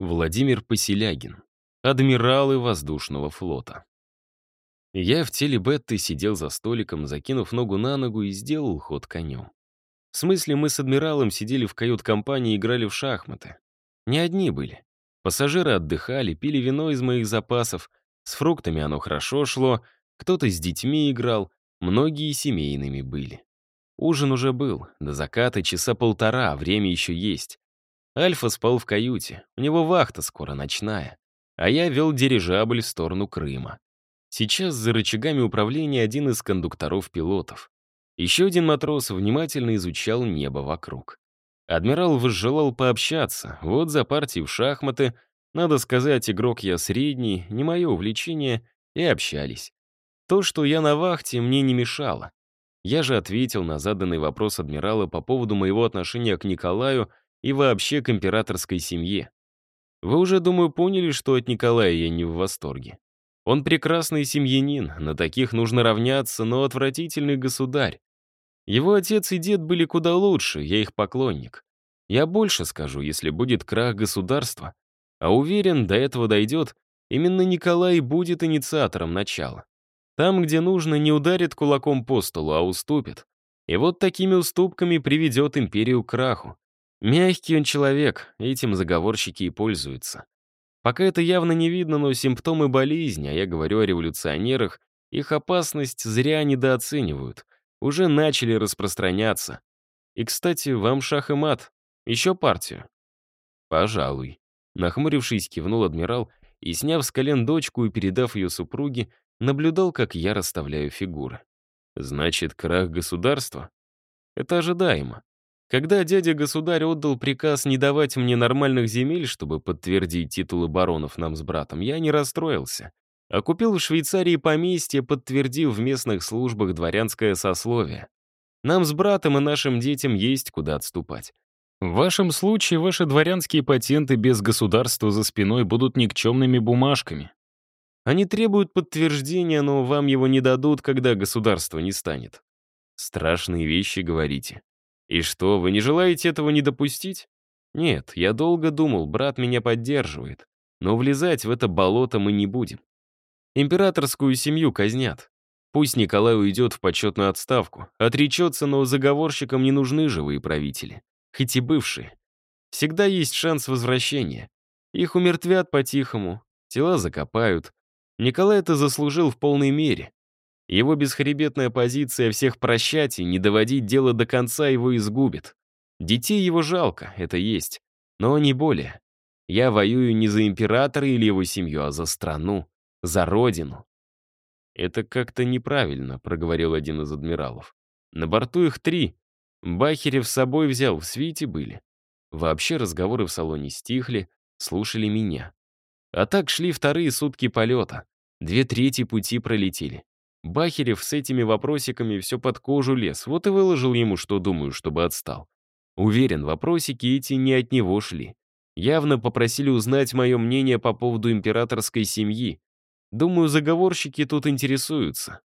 Владимир Поселягин. Адмиралы воздушного флота. Я в теле Бетты сидел за столиком, закинув ногу на ногу и сделал ход конем. В смысле, мы с адмиралом сидели в кают-компании и играли в шахматы. Не одни были. Пассажиры отдыхали, пили вино из моих запасов, с фруктами оно хорошо шло, кто-то с детьми играл, многие семейными были. Ужин уже был, до заката часа полтора, время еще есть. Альфа спал в каюте, у него вахта скоро ночная, а я вел дирижабль в сторону Крыма. Сейчас за рычагами управления один из кондукторов-пилотов. Еще один матрос внимательно изучал небо вокруг. Адмирал возжелал пообщаться, вот за партией в шахматы, надо сказать, игрок я средний, не мое увлечение, и общались. То, что я на вахте, мне не мешало. Я же ответил на заданный вопрос адмирала по поводу моего отношения к Николаю и вообще к императорской семье. Вы уже, думаю, поняли, что от Николая я не в восторге. Он прекрасный семьянин, на таких нужно равняться, но отвратительный государь. Его отец и дед были куда лучше, я их поклонник. Я больше скажу, если будет крах государства. А уверен, до этого дойдет, именно Николай будет инициатором начала. Там, где нужно, не ударит кулаком по столу, а уступит. И вот такими уступками приведет империю к краху. Мягкий он человек, этим заговорщики и пользуются. Пока это явно не видно, но симптомы болезни, а я говорю о революционерах, их опасность зря недооценивают, уже начали распространяться. И, кстати, вам шах и мат. Еще партию? Пожалуй. Нахмурившись, кивнул адмирал и, сняв с колен дочку и передав ее супруге, наблюдал, как я расставляю фигуры. Значит, крах государства? Это ожидаемо. Когда дядя-государь отдал приказ не давать мне нормальных земель, чтобы подтвердить титулы баронов нам с братом, я не расстроился. А купил в Швейцарии поместье, подтвердив в местных службах дворянское сословие. Нам с братом и нашим детям есть куда отступать. В вашем случае ваши дворянские патенты без государства за спиной будут никчемными бумажками. Они требуют подтверждения, но вам его не дадут, когда государства не станет. Страшные вещи говорите. И что, вы не желаете этого не допустить? Нет, я долго думал, брат меня поддерживает. Но влезать в это болото мы не будем. Императорскую семью казнят. Пусть Николай уйдет в почетную отставку. Отречется, но заговорщикам не нужны живые правители. Хоть и бывшие. Всегда есть шанс возвращения. Их умертвят по-тихому, тела закопают. Николай это заслужил в полной мере. Его бесхребетная позиция всех прощать и не доводить дело до конца его изгубит. Детей его жалко, это есть, но не более. Я воюю не за императора или его семью, а за страну, за родину. «Это как-то неправильно», — проговорил один из адмиралов. «На борту их три. Бахерев с собой взял, в свите были». Вообще разговоры в салоне стихли, слушали меня. А так шли вторые сутки полета. Две трети пути пролетели. Бахерев с этими вопросиками все под кожу лез, вот и выложил ему, что думаю, чтобы отстал. Уверен, вопросики эти не от него шли. Явно попросили узнать мое мнение по поводу императорской семьи. Думаю, заговорщики тут интересуются.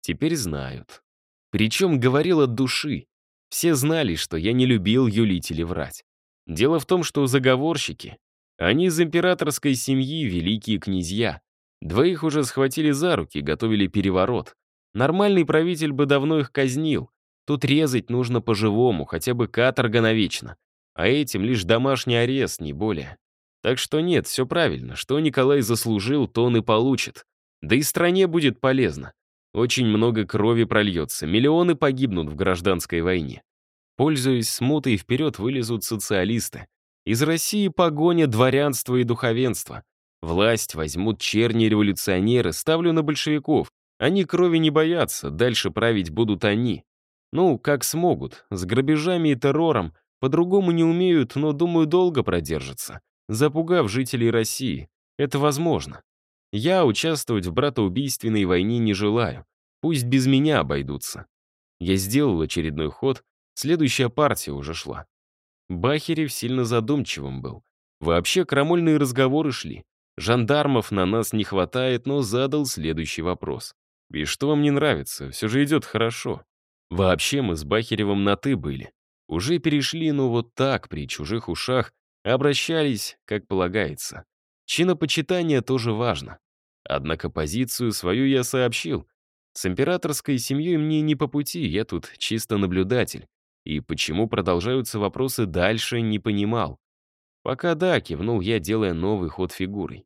Теперь знают. Причем говорил от души. Все знали, что я не любил юлить или врать. Дело в том, что заговорщики, они из императорской семьи великие князья, Двоих уже схватили за руки, готовили переворот. Нормальный правитель бы давно их казнил. Тут резать нужно по-живому, хотя бы каторга навечно. А этим лишь домашний арест, не более. Так что нет, все правильно. Что Николай заслужил, то он и получит. Да и стране будет полезно. Очень много крови прольется, миллионы погибнут в гражданской войне. Пользуясь смутой, вперед вылезут социалисты. Из России погоня дворянства и духовенства. Власть возьмут черни-революционеры, ставлю на большевиков. Они крови не боятся, дальше править будут они. Ну, как смогут, с грабежами и террором. По-другому не умеют, но, думаю, долго продержатся. Запугав жителей России. Это возможно. Я участвовать в братоубийственной войне не желаю. Пусть без меня обойдутся. Я сделал очередной ход, следующая партия уже шла. Бахерев сильно задумчивым был. Вообще крамольные разговоры шли. Жандармов на нас не хватает, но задал следующий вопрос. «И что вам не нравится? Все же идет хорошо. Вообще мы с Бахеревым на «ты» были. Уже перешли, но вот так, при чужих ушах, Обращались, как полагается. Чинопочитание тоже важно. Однако позицию свою я сообщил. С императорской семьей мне не по пути, я тут чисто наблюдатель. И почему продолжаются вопросы дальше, не понимал. Пока да, кивнул я, делая новый ход фигурой.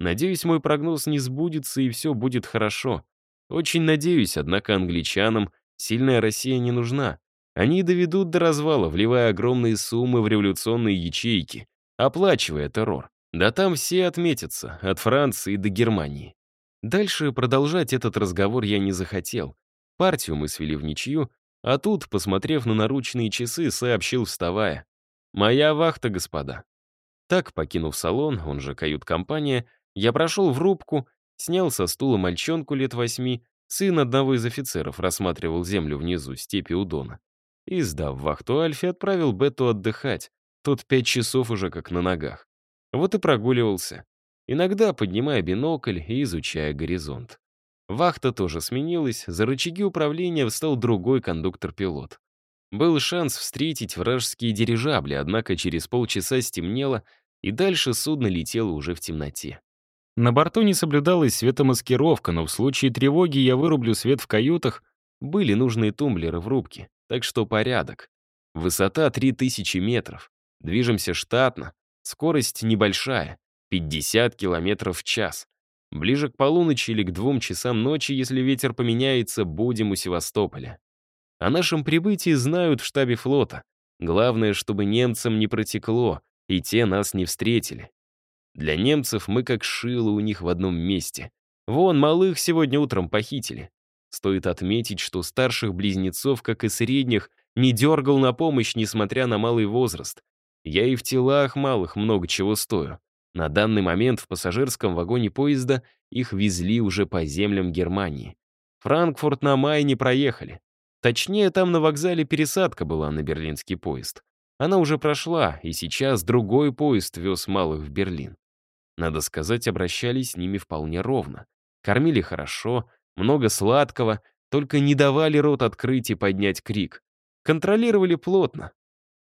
Надеюсь, мой прогноз не сбудется и все будет хорошо. Очень надеюсь, однако англичанам сильная Россия не нужна. Они доведут до развала, вливая огромные суммы в революционные ячейки, оплачивая террор. Да там все отметятся, от Франции до Германии. Дальше продолжать этот разговор я не захотел. Партию мы свели в ничью, а тут, посмотрев на наручные часы, сообщил, вставая. «Моя вахта, господа». Так, покинув салон, он же кают-компания, я прошел в рубку, снял со стула мальчонку лет восьми, сын одного из офицеров рассматривал землю внизу, степи у Дона. И, сдав вахту Альфе, отправил Бету отдыхать. Тот пять часов уже как на ногах. Вот и прогуливался. Иногда поднимая бинокль и изучая горизонт. Вахта тоже сменилась, за рычаги управления встал другой кондуктор-пилот. Был шанс встретить вражеские дирижабли, однако через полчаса стемнело, и дальше судно летело уже в темноте. На борту не соблюдалась светомаскировка, но в случае тревоги я вырублю свет в каютах, были нужные тумблеры в рубке, так что порядок. Высота 3000 метров. Движемся штатно, скорость небольшая, 50 километров в час. Ближе к полуночи или к двум часам ночи, если ветер поменяется, будем у Севастополя. О нашем прибытии знают в штабе флота. Главное, чтобы немцам не протекло, и те нас не встретили. Для немцев мы как шило у них в одном месте. Вон, малых сегодня утром похитили. Стоит отметить, что старших близнецов, как и средних, не дергал на помощь, несмотря на малый возраст. Я и в телах малых много чего стою. На данный момент в пассажирском вагоне поезда их везли уже по землям Германии. Франкфурт на май не проехали. Точнее, там на вокзале пересадка была на берлинский поезд. Она уже прошла, и сейчас другой поезд вез малых в Берлин. Надо сказать, обращались с ними вполне ровно. Кормили хорошо, много сладкого, только не давали рот открыть и поднять крик. Контролировали плотно.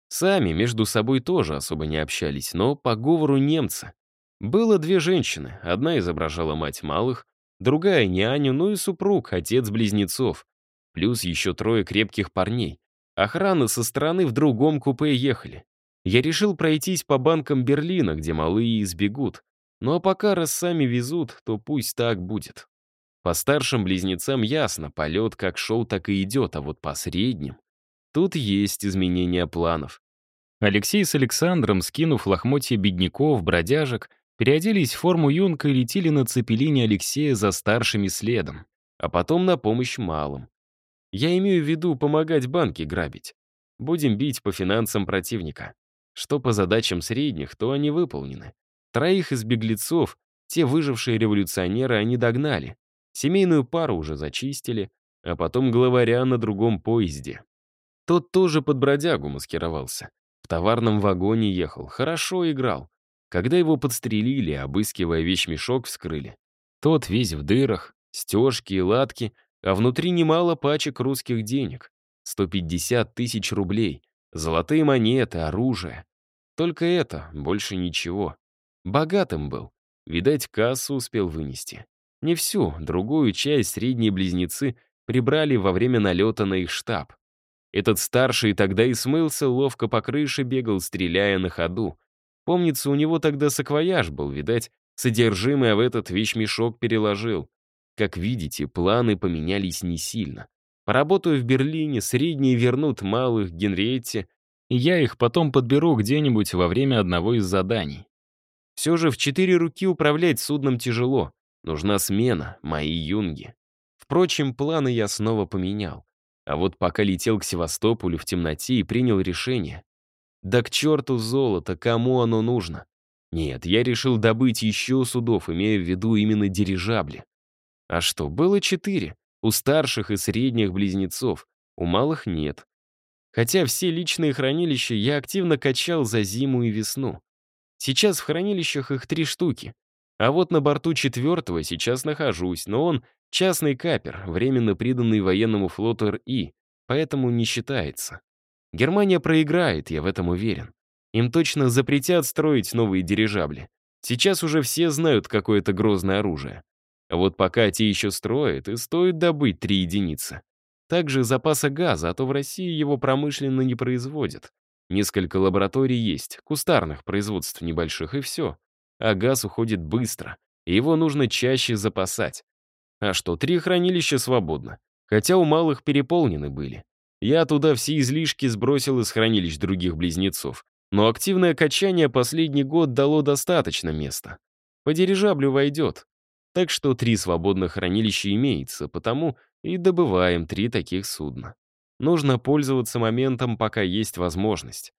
Сами между собой тоже особо не общались, но по говору немца. Было две женщины, одна изображала мать малых, другая — няню, ну и супруг, отец близнецов. Плюс еще трое крепких парней. Охрана со стороны в другом купе ехали. Я решил пройтись по банкам Берлина, где малые избегут. Ну а пока раз сами везут, то пусть так будет. По старшим близнецам ясно, полет как шел, так и идет, а вот по средним... Тут есть изменения планов. Алексей с Александром, скинув лохмотья бедняков, бродяжек, переоделись в форму юнка и летели на цепелине Алексея за старшими следом, а потом на помощь малым. Я имею в виду помогать банки грабить. Будем бить по финансам противника. Что по задачам средних, то они выполнены. Троих из беглецов, те выжившие революционеры, они догнали. Семейную пару уже зачистили, а потом главаря на другом поезде. Тот тоже под бродягу маскировался. В товарном вагоне ехал, хорошо играл. Когда его подстрелили, обыскивая вещмешок, вскрыли. Тот весь в дырах, стежки и латки, а внутри немало пачек русских денег. 150 тысяч рублей, золотые монеты, оружие. Только это, больше ничего. Богатым был. Видать, кассу успел вынести. Не всю, другую часть средние близнецы прибрали во время налета на их штаб. Этот старший тогда и смылся, ловко по крыше бегал, стреляя на ходу. Помнится, у него тогда саквояж был, видать, содержимое в этот вещмешок переложил. Как видите, планы поменялись не сильно. Поработаю в Берлине, средние вернут малых Генриетте, и я их потом подберу где-нибудь во время одного из заданий. Все же в четыре руки управлять судном тяжело. Нужна смена, мои юнги. Впрочем, планы я снова поменял. А вот пока летел к Севастополю в темноте и принял решение. Да к черту золото, кому оно нужно? Нет, я решил добыть еще судов, имея в виду именно дирижабли. А что, было четыре. У старших и средних близнецов, у малых нет. Хотя все личные хранилища я активно качал за зиму и весну. Сейчас в хранилищах их три штуки. А вот на борту четвертого сейчас нахожусь, но он частный капер, временно приданный военному флоту РИ, поэтому не считается. Германия проиграет, я в этом уверен. им точно запретят строить новые дирижабли. Сейчас уже все знают, какое это грозное оружие. А вот пока те еще строят, и стоит добыть три единицы. Также запаса газа, а то в России его промышленно не производят. Несколько лабораторий есть, кустарных производств небольших, и все. А газ уходит быстро, и его нужно чаще запасать. А что, три хранилища свободно. Хотя у малых переполнены были. Я туда все излишки сбросил из хранилищ других близнецов. Но активное качание последний год дало достаточно места. По дирижаблю войдет. Так что три свободных хранилища имеется, потому и добываем три таких судна. Нужно пользоваться моментом, пока есть возможность.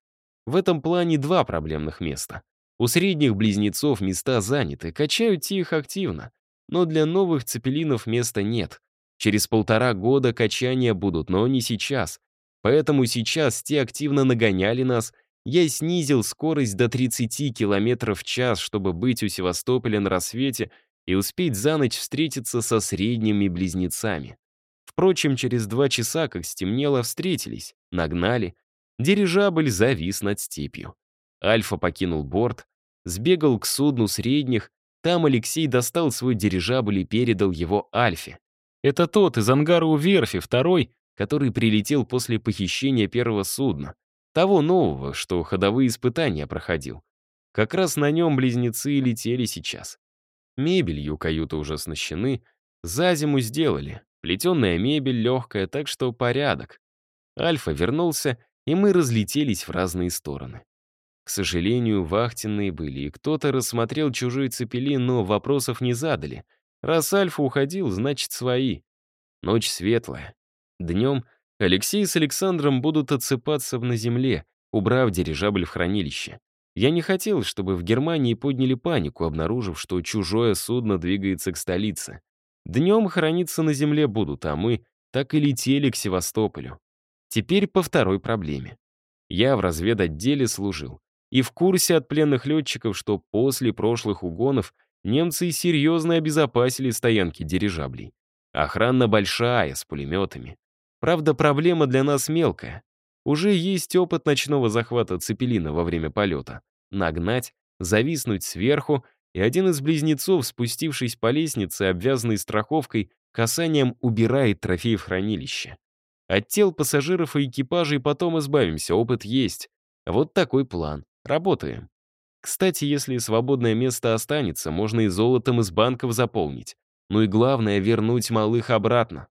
В этом плане два проблемных места. У средних близнецов места заняты, качают их активно. Но для новых цепелинов места нет. Через полтора года качания будут, но не сейчас. Поэтому сейчас те активно нагоняли нас, я снизил скорость до 30 км в час, чтобы быть у Севастополя на рассвете и успеть за ночь встретиться со средними близнецами. Впрочем, через два часа, как стемнело, встретились, нагнали. Дирижабль завис над степью. Альфа покинул борт, сбегал к судну средних, там Алексей достал свой дирижабль и передал его Альфе. Это тот из ангара у верфи, второй, который прилетел после похищения первого судна. Того нового, что ходовые испытания проходил. Как раз на нем близнецы и летели сейчас. Мебелью каюты уже оснащены, за зиму сделали, Плетеная мебель легкая, так что порядок. Альфа вернулся, и мы разлетелись в разные стороны. К сожалению, вахтенные были, и кто-то рассмотрел чужой цепелин, но вопросов не задали. Раз Альфа уходил, значит, свои. Ночь светлая. Днем Алексей с Александром будут отсыпаться на земле, убрав дирижабль в хранилище. Я не хотел, чтобы в Германии подняли панику, обнаружив, что чужое судно двигается к столице. Днем храниться на земле будут, а мы так и летели к Севастополю. Теперь по второй проблеме. Я в разведотделе служил. И в курсе от пленных летчиков, что после прошлых угонов немцы серьезно обезопасили стоянки дирижаблей. Охрана большая, с пулеметами. Правда, проблема для нас мелкая. Уже есть опыт ночного захвата цепелина во время полета. Нагнать, зависнуть сверху и один из близнецов, спустившись по лестнице, обвязанный страховкой, касанием убирает трофей в хранилище. От тел пассажиров и экипажей потом избавимся, опыт есть. Вот такой план. Работаем. Кстати, если свободное место останется, можно и золотом из банков заполнить. Ну и главное, вернуть малых обратно.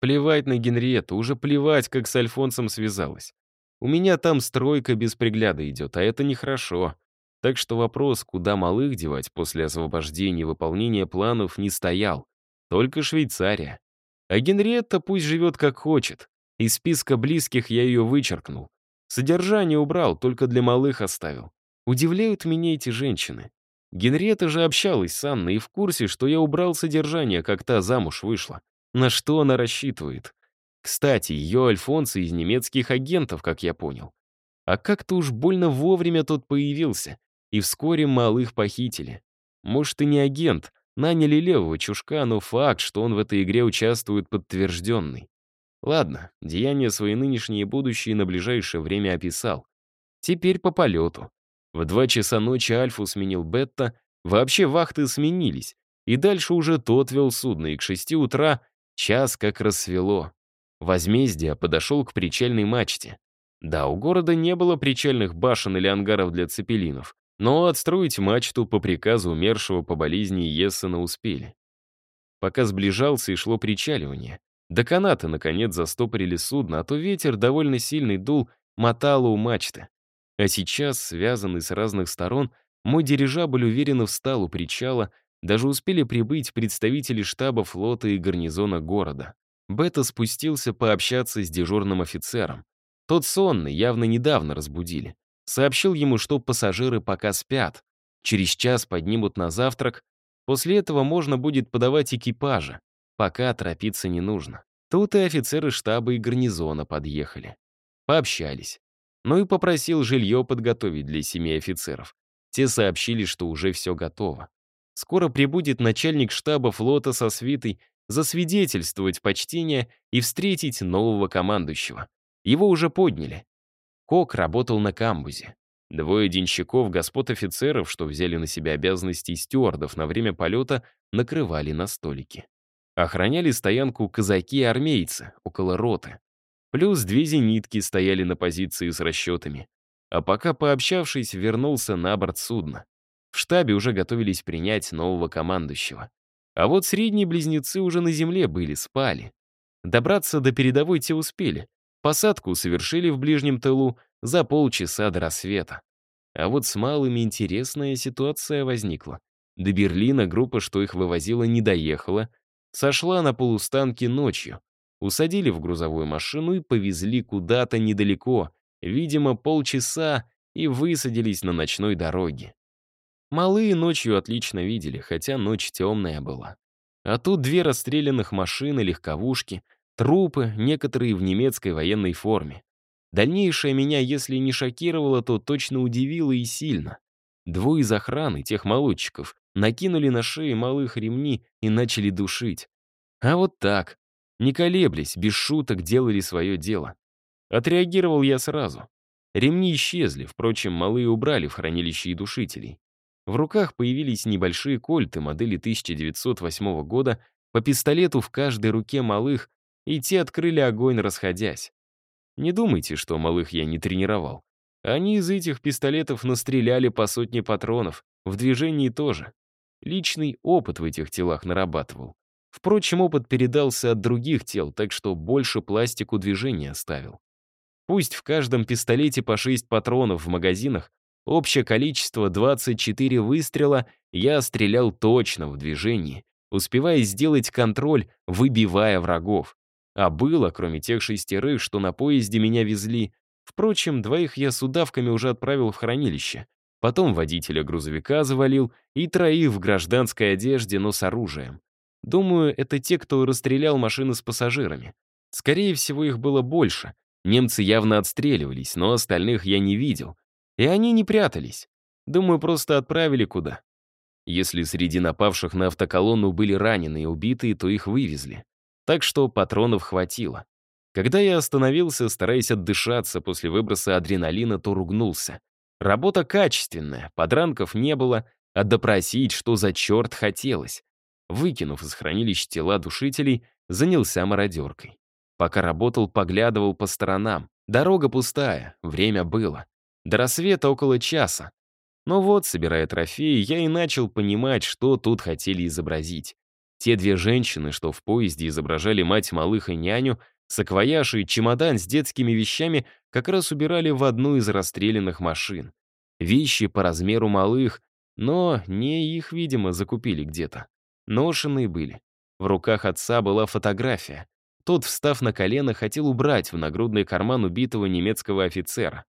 Плевать на Генриетту, уже плевать, как с Альфонсом связалась. У меня там стройка без пригляда идет, а это нехорошо. Так что вопрос, куда малых девать после освобождения и выполнения планов, не стоял. Только Швейцария. А Генриетта пусть живет как хочет. Из списка близких я ее вычеркнул. Содержание убрал, только для малых оставил. Удивляют меня эти женщины. Генриетта же общалась с Анной и в курсе, что я убрал содержание, как та замуж вышла. На что она рассчитывает? Кстати, ее Альфонсо из немецких агентов, как я понял. А как-то уж больно вовремя тот появился и вскоре малых похитили. Может, и не агент, наняли левого чушка, но факт, что он в этой игре участвует, подтвержденный. Ладно, деяния свои нынешние и будущие на ближайшее время описал. Теперь по полету. В два часа ночи Альфу сменил Бетта, вообще вахты сменились, и дальше уже тот вел судно, и к шести утра час как рассвело. Возмездие подошел к причальной мачте. Да, у города не было причальных башен или ангаров для цепелинов, но отстроить мачту по приказу умершего по болезни Ессена успели. Пока сближался и шло причаливание, до каната, наконец, застопорили судно, а то ветер довольно сильный дул, мотало у мачты. А сейчас, связанный с разных сторон, мой дирижабль уверенно встал у причала, даже успели прибыть представители штаба флота и гарнизона города. Бета спустился пообщаться с дежурным офицером. Тот сонный, явно недавно разбудили. Сообщил ему, что пассажиры пока спят. Через час поднимут на завтрак. После этого можно будет подавать экипажа. Пока торопиться не нужно. Тут и офицеры штаба и гарнизона подъехали. Пообщались. Ну и попросил жилье подготовить для семи офицеров. Те сообщили, что уже все готово. Скоро прибудет начальник штаба флота со свитой засвидетельствовать почтение и встретить нового командующего. Его уже подняли. Кок работал на камбузе. Двое денщиков, господ офицеров, что взяли на себя обязанности стюардов на время полета, накрывали на столики. Охраняли стоянку казаки и армейцы около роты. Плюс две зенитки стояли на позиции с расчетами. А пока, пообщавшись, вернулся на борт судна. В штабе уже готовились принять нового командующего. А вот средние близнецы уже на земле были, спали. Добраться до передовой те успели. Посадку совершили в ближнем тылу за полчаса до рассвета. А вот с малыми интересная ситуация возникла. До Берлина группа, что их вывозила, не доехала. Сошла на полустанке ночью. Усадили в грузовую машину и повезли куда-то недалеко, видимо, полчаса, и высадились на ночной дороге. Малые ночью отлично видели, хотя ночь темная была. А тут две расстрелянных машины, легковушки, трупы, некоторые в немецкой военной форме. Дальнейшее меня, если не шокировало, то точно удивило и сильно. Двое из охраны, тех молодчиков, накинули на шеи малых ремни и начали душить. А вот так, не колеблясь, без шуток делали свое дело. Отреагировал я сразу. Ремни исчезли, впрочем, малые убрали в хранилище и душителей. В руках появились небольшие кольты модели 1908 года, по пистолету в каждой руке малых, и те открыли огонь, расходясь. Не думайте, что малых я не тренировал. Они из этих пистолетов настреляли по сотне патронов, в движении тоже. Личный опыт в этих телах нарабатывал. Впрочем, опыт передался от других тел, так что больше пластику движения оставил. Пусть в каждом пистолете по 6 патронов в магазинах, общее количество 24 выстрела, я стрелял точно в движении, успевая сделать контроль, выбивая врагов. А было, кроме тех шестерых, что на поезде меня везли. Впрочем, двоих я с удавками уже отправил в хранилище. Потом водителя грузовика завалил и троих в гражданской одежде, но с оружием. Думаю, это те, кто расстрелял машины с пассажирами. Скорее всего, их было больше. Немцы явно отстреливались, но остальных я не видел. И они не прятались. Думаю, просто отправили куда. Если среди напавших на автоколонну были раненые и убитые, то их вывезли так что патронов хватило. Когда я остановился, стараясь отдышаться после выброса адреналина, то ругнулся. Работа качественная, подранков не было, а допросить, что за черт хотелось. Выкинув из хранилища тела душителей, занялся мародеркой. Пока работал, поглядывал по сторонам. Дорога пустая, время было. До рассвета около часа. Но вот, собирая трофеи, я и начал понимать, что тут хотели изобразить. Те две женщины, что в поезде изображали мать малых и няню, саквояж и чемодан с детскими вещами как раз убирали в одну из расстрелянных машин. Вещи по размеру малых, но не их, видимо, закупили где-то. Ношенные были. В руках отца была фотография. Тот, встав на колено, хотел убрать в нагрудный карман убитого немецкого офицера.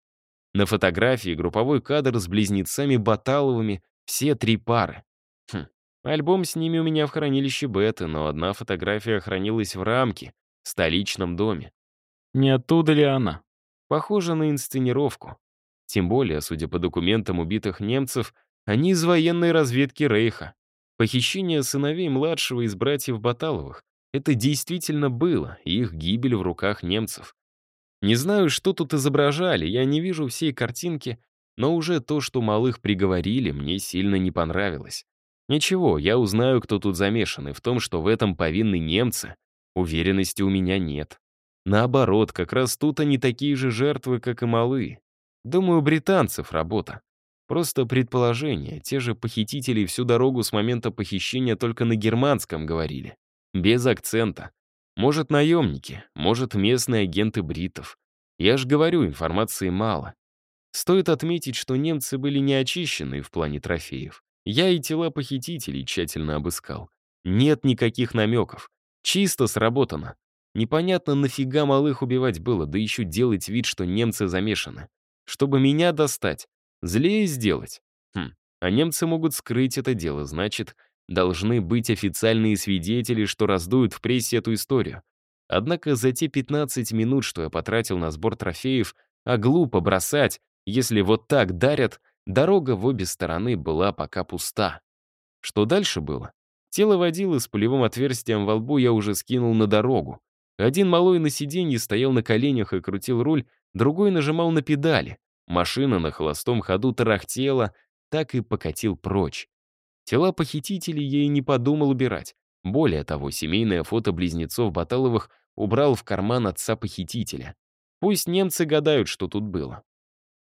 На фотографии групповой кадр с близнецами Баталовыми, все три пары. Хм, Альбом с ними у меня в хранилище беты, но одна фотография хранилась в рамке, в столичном доме. Не оттуда ли она? Похоже на инсценировку. Тем более, судя по документам убитых немцев, они из военной разведки Рейха. Похищение сыновей младшего из братьев Баталовых — это действительно было, и их гибель в руках немцев. Не знаю, что тут изображали, я не вижу всей картинки, но уже то, что малых приговорили, мне сильно не понравилось. Ничего, я узнаю, кто тут замешан, и в том, что в этом повинны немцы, уверенности у меня нет. Наоборот, как раз тут они такие же жертвы, как и малые. Думаю, британцев работа. Просто предположение, те же похитители всю дорогу с момента похищения только на германском говорили. Без акцента. Может, наемники, может, местные агенты бритов. Я же говорю, информации мало. Стоит отметить, что немцы были не очищены в плане трофеев. Я и тела похитителей тщательно обыскал. Нет никаких намеков. Чисто сработано. Непонятно, нафига малых убивать было, да еще делать вид, что немцы замешаны. Чтобы меня достать, злее сделать. Хм, а немцы могут скрыть это дело, значит, должны быть официальные свидетели, что раздуют в прессе эту историю. Однако за те 15 минут, что я потратил на сбор трофеев, а глупо бросать, если вот так дарят, Дорога в обе стороны была пока пуста. Что дальше было? Тело водилы с пулевым отверстием во лбу я уже скинул на дорогу. Один малой на сиденье стоял на коленях и крутил руль, другой нажимал на педали. Машина на холостом ходу тарахтела, так и покатил прочь. Тела похитителей и не подумал убирать. Более того, семейное фото близнецов Баталовых убрал в карман отца похитителя. Пусть немцы гадают, что тут было.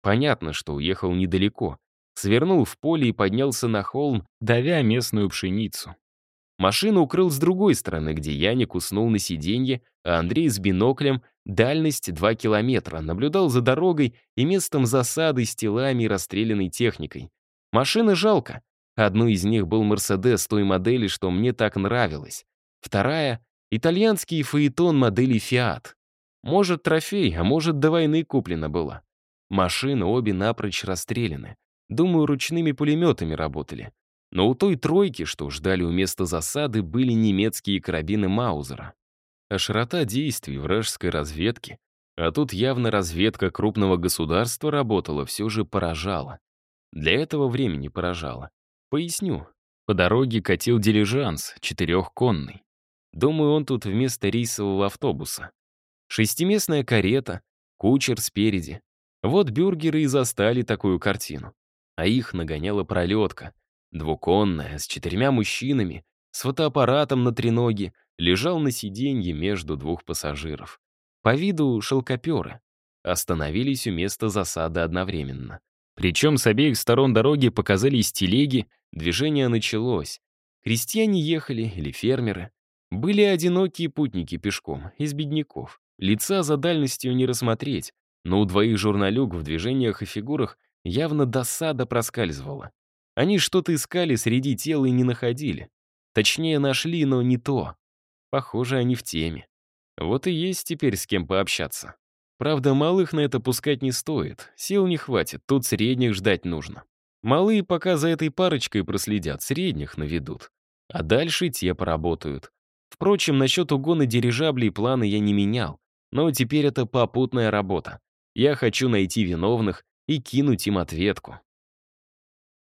Понятно, что уехал недалеко. Свернул в поле и поднялся на холм, давя местную пшеницу. Машину укрыл с другой стороны, где Яник уснул на сиденье, а Андрей с биноклем, дальность 2 километра, наблюдал за дорогой и местом засады с телами и расстрелянной техникой. Машины жалко. Одну из них был «Мерседес» той модели, что мне так нравилось. Вторая — итальянский фаэтон модели «Фиат». Может, трофей, а может, до войны куплена была. Машины обе напрочь расстреляны. Думаю, ручными пулеметами работали. Но у той тройки, что ждали у места засады, были немецкие карабины Маузера. А широта действий вражеской разведки, а тут явно разведка крупного государства работала, все же поражала. Для этого времени поражала. Поясню. По дороге катил дилижанс, четырехконный. Думаю, он тут вместо рейсового автобуса. Шестиместная карета, кучер спереди. Вот бюргеры и застали такую картину. А их нагоняла пролетка — Двуконная, с четырьмя мужчинами, с фотоаппаратом на треноге, лежал на сиденье между двух пассажиров. По виду шелкоперы. Остановились у места засады одновременно. Причем с обеих сторон дороги показались телеги, движение началось. Крестьяне ехали или фермеры. Были одинокие путники пешком, из бедняков. Лица за дальностью не рассмотреть, но у двоих журналюк в движениях и фигурах явно досада проскальзывала. Они что-то искали среди тел и не находили. Точнее, нашли, но не то. Похоже, они в теме. Вот и есть теперь с кем пообщаться. Правда, малых на это пускать не стоит. Сил не хватит, тут средних ждать нужно. Малые пока за этой парочкой проследят, средних наведут. А дальше те поработают. Впрочем, насчет угона дирижаблей планы я не менял. Но теперь это попутная работа. Я хочу найти виновных и кинуть им ответку.